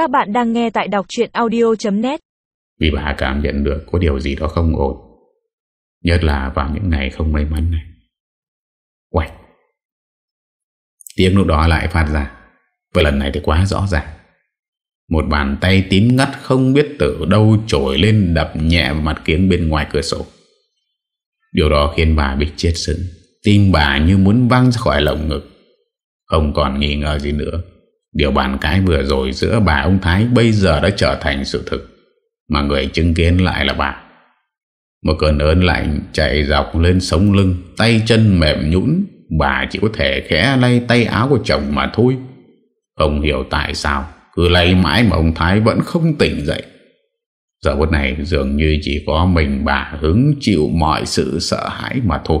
Các bạn đang nghe tại đọc chuyện audio.net Vì bà cảm nhận được có điều gì đó không ổn, Nhất là vào những ngày không may mắn này. Quạch Tiếng lúc đó lại phát ra, Và lần này thì quá rõ ràng. Một bàn tay tím ngắt không biết từ đâu trồi lên đập nhẹ vào mặt kiếng bên ngoài cửa sổ. Điều đó khiến bà bị chết sững, Tim bà như muốn văng ra khỏi lồng ngực. Không còn nghi ngờ gì nữa. Điều bàn cái vừa rồi giữa bà ông Thái Bây giờ đã trở thành sự thực, Mà người chứng kiến lại là bà. Một cơn ớn lạnh chạy dọc lên sống lưng, Tay chân mềm nhũn, Bà chỉ có thể khẽ lay tay áo của chồng mà thôi. Không hiểu tại sao, Cứ lay mãi mà ông Thái vẫn không tỉnh dậy. Giờ phút này dường như chỉ có mình bà hứng chịu mọi sự sợ hãi mà thôi.